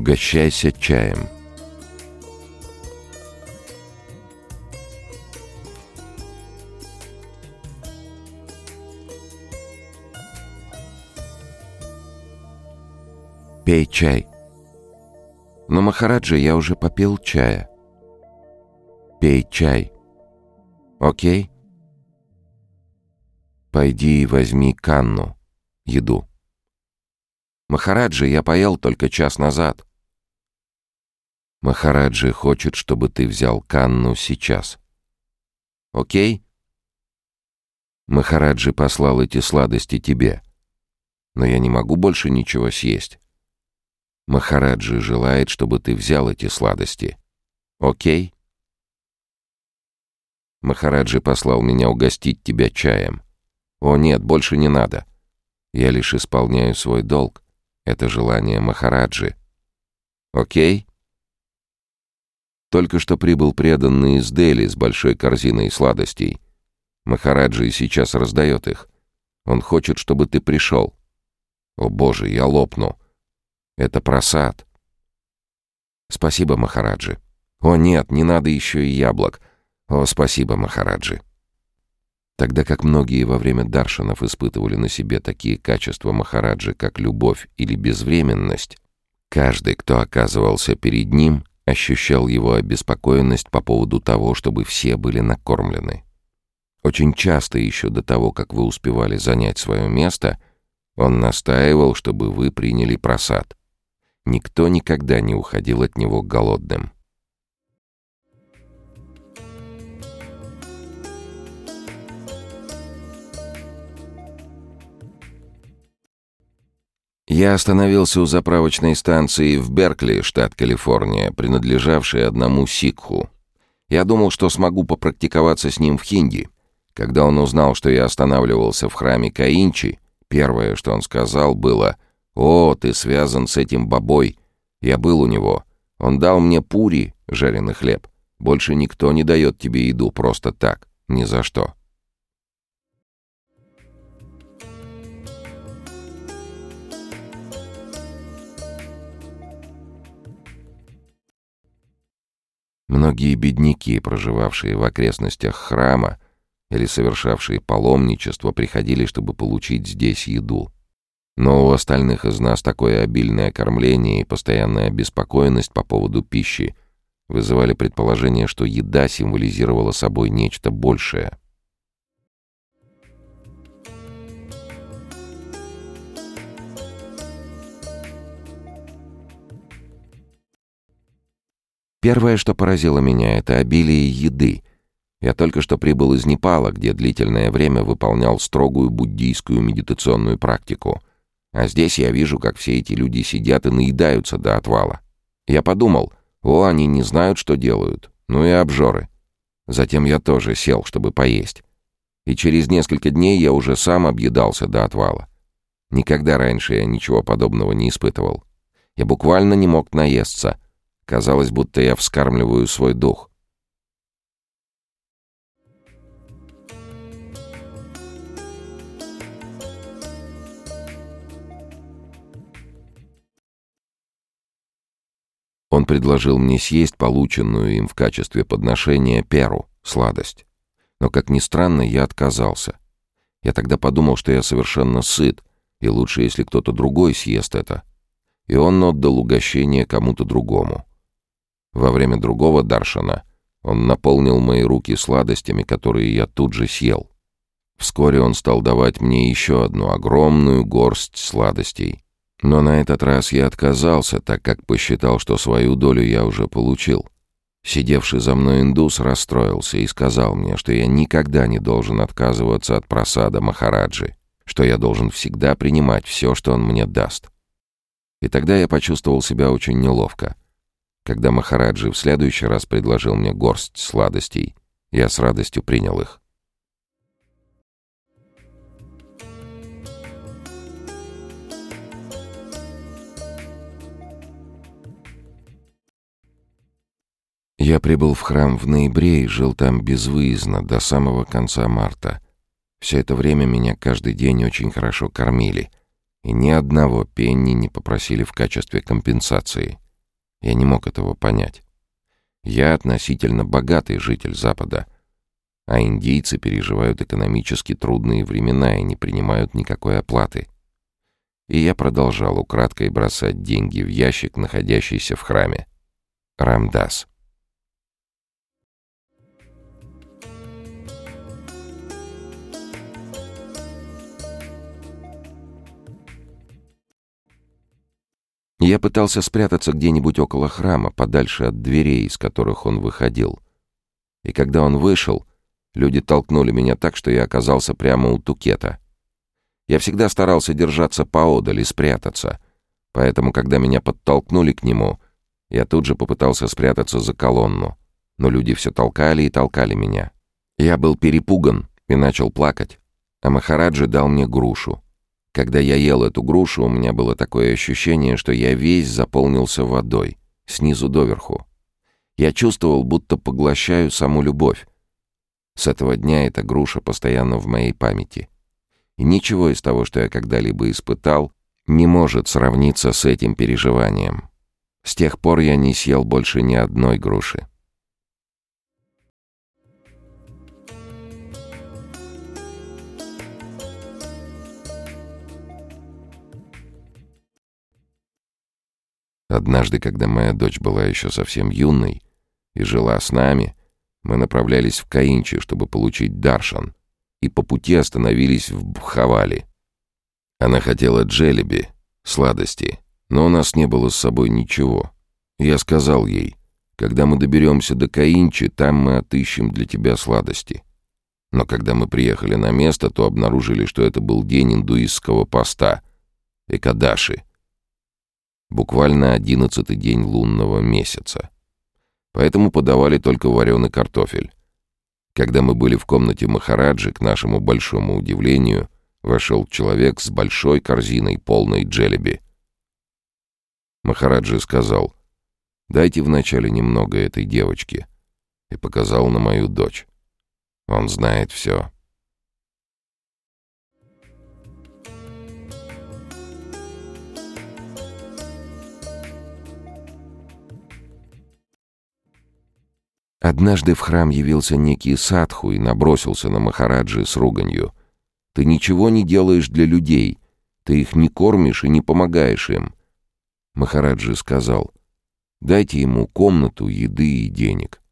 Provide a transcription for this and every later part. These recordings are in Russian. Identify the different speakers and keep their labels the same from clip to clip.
Speaker 1: Угощайся чаем. Пей чай. Но, Махараджа, я уже попил чая. Пей чай. Окей? Пойди и возьми канну, еду. Махараджи, я поел только час назад. Махараджи хочет, чтобы ты взял канну сейчас. Окей? Махараджи послал эти сладости тебе. Но я не могу больше ничего съесть. Махараджи желает, чтобы ты взял эти сладости. Окей? Махараджи послал меня угостить тебя чаем. О нет, больше не надо. Я лишь исполняю свой долг. Это желание Махараджи. Окей? Только что прибыл преданный из Дели с большой корзиной сладостей. Махараджи сейчас раздает их. Он хочет, чтобы ты пришел. О боже, я лопну. Это просад. Спасибо, Махараджи. О нет, не надо еще и яблок. О, спасибо, Махараджи. Тогда как многие во время даршанов испытывали на себе такие качества Махараджи, как любовь или безвременность, каждый, кто оказывался перед ним, ощущал его обеспокоенность по поводу того, чтобы все были накормлены. Очень часто еще до того, как вы успевали занять свое место, он настаивал, чтобы вы приняли просад. Никто никогда не уходил от него голодным. Я остановился у заправочной станции в Беркли, штат Калифорния, принадлежавшей одному сикху. Я думал, что смогу попрактиковаться с ним в хинди. Когда он узнал, что я останавливался в храме Каинчи, первое, что он сказал, было «О, ты связан с этим бабой». Я был у него. Он дал мне пури, жареный хлеб. Больше никто не дает тебе еду просто так, ни за что. Многие бедняки, проживавшие в окрестностях храма или совершавшие паломничество, приходили, чтобы получить здесь еду. Но у остальных из нас такое обильное кормление и постоянная обеспокоенность по поводу пищи вызывали предположение, что еда символизировала собой нечто большее. Первое, что поразило меня, это обилие еды. Я только что прибыл из Непала, где длительное время выполнял строгую буддийскую медитационную практику. А здесь я вижу, как все эти люди сидят и наедаются до отвала. Я подумал, о, они не знают, что делают. Ну и обжоры. Затем я тоже сел, чтобы поесть. И через несколько дней я уже сам объедался до отвала. Никогда раньше я ничего подобного не испытывал. Я буквально не мог наесться — Казалось, будто я вскармливаю свой дух. Он предложил мне съесть полученную им в качестве подношения перу, сладость. Но, как ни странно, я отказался. Я тогда подумал, что я совершенно сыт, и лучше, если кто-то другой съест это. И он отдал угощение кому-то другому. Во время другого даршана он наполнил мои руки сладостями, которые я тут же съел. Вскоре он стал давать мне еще одну огромную горсть сладостей. Но на этот раз я отказался, так как посчитал, что свою долю я уже получил. Сидевший за мной индус расстроился и сказал мне, что я никогда не должен отказываться от просада Махараджи, что я должен всегда принимать все, что он мне даст. И тогда я почувствовал себя очень неловко. Когда Махараджи в следующий раз предложил мне горсть сладостей, я с радостью принял их. Я прибыл в храм в ноябре и жил там безвыездно до самого конца марта. Все это время меня каждый день очень хорошо кормили, и ни одного пенни не попросили в качестве компенсации — Я не мог этого понять. Я относительно богатый житель Запада, а индийцы переживают экономически трудные времена и не принимают никакой оплаты. И я продолжал украдкой бросать деньги в ящик, находящийся в храме. Рамдас. Я пытался спрятаться где-нибудь около храма, подальше от дверей, из которых он выходил. И когда он вышел, люди толкнули меня так, что я оказался прямо у тукета. Я всегда старался держаться поодаль и спрятаться, поэтому, когда меня подтолкнули к нему, я тут же попытался спрятаться за колонну, но люди все толкали и толкали меня. Я был перепуган и начал плакать, а Махараджи дал мне грушу. Когда я ел эту грушу, у меня было такое ощущение, что я весь заполнился водой, снизу доверху. Я чувствовал, будто поглощаю саму любовь. С этого дня эта груша постоянно в моей памяти. И ничего из того, что я когда-либо испытал, не может сравниться с этим переживанием. С тех пор я не съел больше ни одной груши. Однажды, когда моя дочь была еще совсем юной и жила с нами, мы направлялись в Каинчи, чтобы получить даршан, и по пути остановились в Бхавали. Она хотела джелеби, сладости, но у нас не было с собой ничего. Я сказал ей, когда мы доберемся до Каинчи, там мы отыщем для тебя сладости. Но когда мы приехали на место, то обнаружили, что это был день индуистского поста, Экадаши — буквально одиннадцатый день лунного месяца. Поэтому подавали только вареный картофель. Когда мы были в комнате Махараджи, к нашему большому удивлению, вошел человек с большой корзиной, полной джелеби. Махараджи сказал, «Дайте вначале немного этой девочки», и показал на мою дочь. Он знает все. Однажды в храм явился некий садху и набросился на Махараджи с руганью. «Ты ничего не делаешь для людей. Ты их не кормишь и не помогаешь им». Махараджи сказал, «Дайте ему комнату, еды и денег».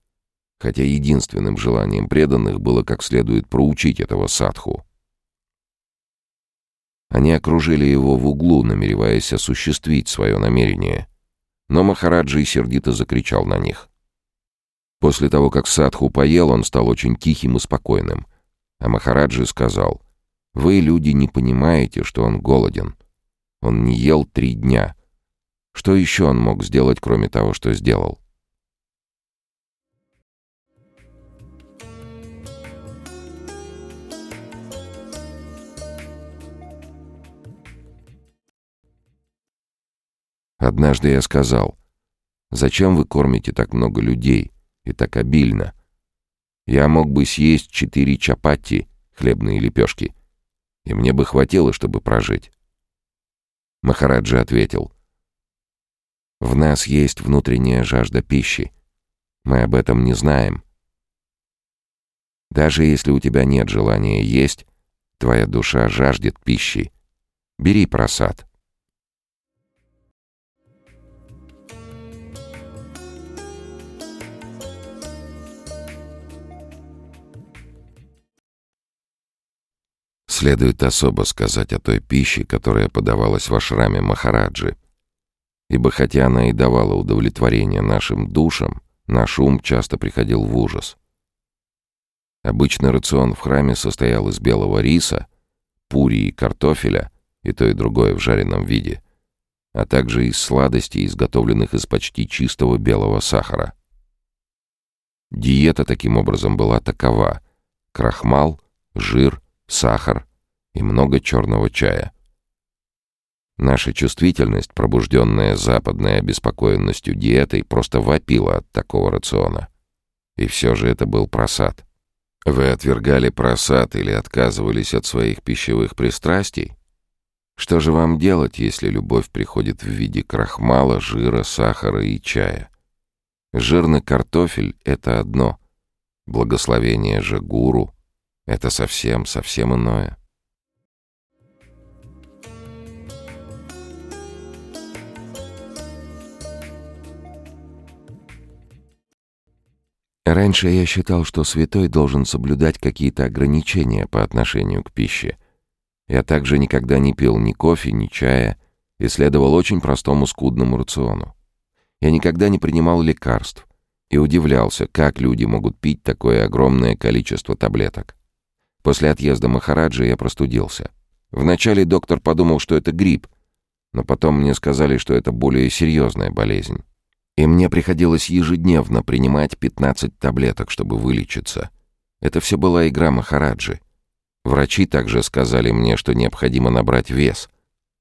Speaker 1: Хотя единственным желанием преданных было как следует проучить этого садху. Они окружили его в углу, намереваясь осуществить свое намерение. Но Махараджи сердито закричал на них. После того, как Садху поел, он стал очень тихим и спокойным. А Махараджи сказал, «Вы, люди, не понимаете, что он голоден. Он не ел три дня. Что еще он мог сделать, кроме того, что сделал?» Однажды я сказал, «Зачем вы кормите так много людей?» И так обильно. Я мог бы съесть четыре чапати, хлебные лепешки, и мне бы хватило, чтобы прожить. Махараджа ответил. «В нас есть внутренняя жажда пищи. Мы об этом не знаем. Даже если у тебя нет желания есть, твоя душа жаждет пищи. Бери просад. Следует особо сказать о той пище, которая подавалась в ашраме Махараджи. Ибо хотя она и давала удовлетворение нашим душам, наш ум часто приходил в ужас. Обычно рацион в храме состоял из белого риса, пури и картофеля, и то и другое в жареном виде, а также из сладостей, изготовленных из почти чистого белого сахара. Диета таким образом была такова — крахмал, жир, сахар, и много черного чая. Наша чувствительность, пробужденная западной обеспокоенностью диетой, просто вопила от такого рациона. И все же это был просад. Вы отвергали просад или отказывались от своих пищевых пристрастий? Что же вам делать, если любовь приходит в виде крахмала, жира, сахара и чая? Жирный картофель — это одно. Благословение же гуру — это совсем, совсем иное. Раньше я считал, что святой должен соблюдать какие-то ограничения по отношению к пище. Я также никогда не пил ни кофе, ни чая и следовал очень простому скудному рациону. Я никогда не принимал лекарств и удивлялся, как люди могут пить такое огромное количество таблеток. После отъезда Махараджи я простудился. Вначале доктор подумал, что это грипп, но потом мне сказали, что это более серьезная болезнь и мне приходилось ежедневно принимать 15 таблеток, чтобы вылечиться. Это все была игра Махараджи. Врачи также сказали мне, что необходимо набрать вес,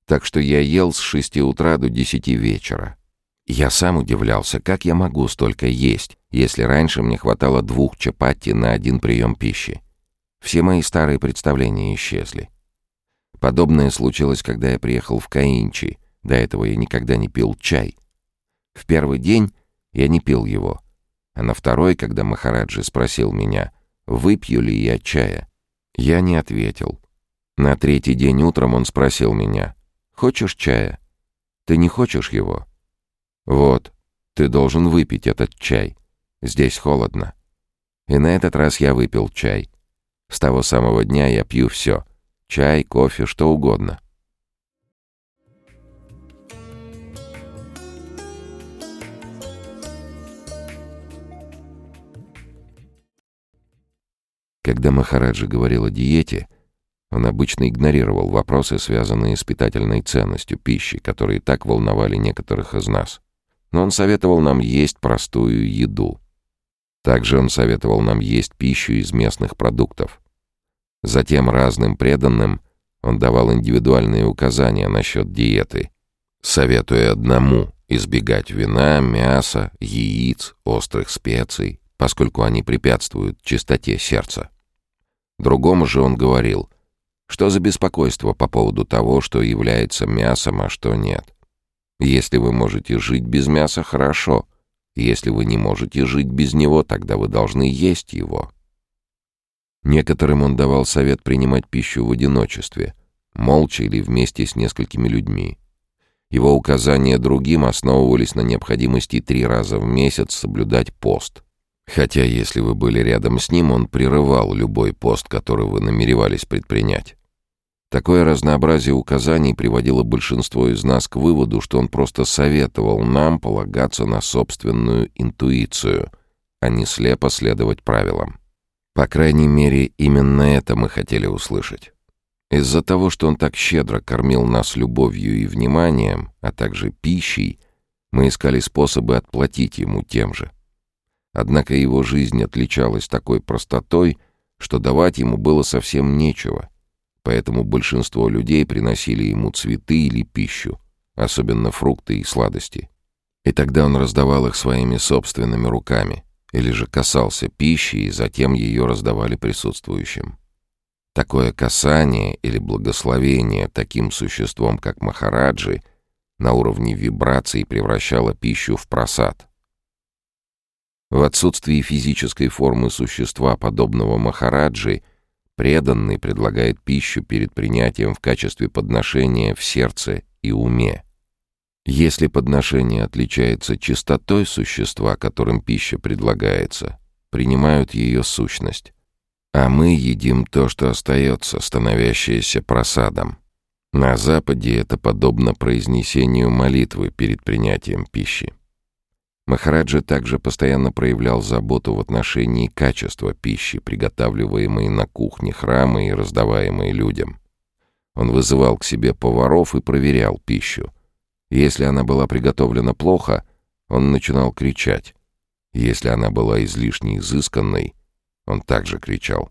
Speaker 1: так что я ел с 6 утра до 10 вечера. Я сам удивлялся, как я могу столько есть, если раньше мне хватало двух чапати на один прием пищи. Все мои старые представления исчезли. Подобное случилось, когда я приехал в Каинчи. До этого я никогда не пил чай — в первый день я не пил его, а на второй, когда Махараджи спросил меня, выпью ли я чая, я не ответил. На третий день утром он спросил меня, «Хочешь чая? Ты не хочешь его?» «Вот, ты должен выпить этот чай. Здесь холодно». И на этот раз я выпил чай. С того самого дня я пью все. Чай, кофе, что угодно. Когда Махараджи говорил о диете, он обычно игнорировал вопросы, связанные с питательной ценностью пищи, которые так волновали некоторых из нас. Но он советовал нам есть простую еду. Также он советовал нам есть пищу из местных продуктов. Затем разным преданным он давал индивидуальные указания насчет диеты, советуя одному избегать вина, мяса, яиц, острых специй, поскольку они препятствуют чистоте сердца. Другому же он говорил, что за беспокойство по поводу того, что является мясом, а что нет. Если вы можете жить без мяса, хорошо. Если вы не можете жить без него, тогда вы должны есть его. Некоторым он давал совет принимать пищу в одиночестве, молча или вместе с несколькими людьми. Его указания другим основывались на необходимости три раза в месяц соблюдать пост — Хотя, если вы были рядом с ним, он прерывал любой пост, который вы намеревались предпринять. Такое разнообразие указаний приводило большинство из нас к выводу, что он просто советовал нам полагаться на собственную интуицию, а не слепо следовать правилам. По крайней мере, именно это мы хотели услышать. Из-за того, что он так щедро кормил нас любовью и вниманием, а также пищей, мы искали способы отплатить ему тем же. Однако его жизнь отличалась такой простотой, что давать ему было совсем нечего. Поэтому большинство людей приносили ему цветы или пищу, особенно фрукты и сладости. И тогда он раздавал их своими собственными руками, или же касался пищи и затем ее раздавали присутствующим. Такое касание или благословение таким существом, как Махараджи, на уровне вибраций превращало пищу в просад, в отсутствии физической формы существа, подобного Махараджи, преданный предлагает пищу перед принятием в качестве подношения в сердце и уме. Если подношение отличается чистотой существа, которым пища предлагается, принимают ее сущность. А мы едим то, что остается, становящееся просадом. На Западе это подобно произнесению молитвы перед принятием пищи. Махараджа также постоянно проявлял заботу в отношении качества пищи, приготавливаемой на кухне храма и раздаваемой людям. Он вызывал к себе поваров и проверял пищу. Если она была приготовлена плохо, он начинал кричать. Если она была излишне изысканной, он также кричал.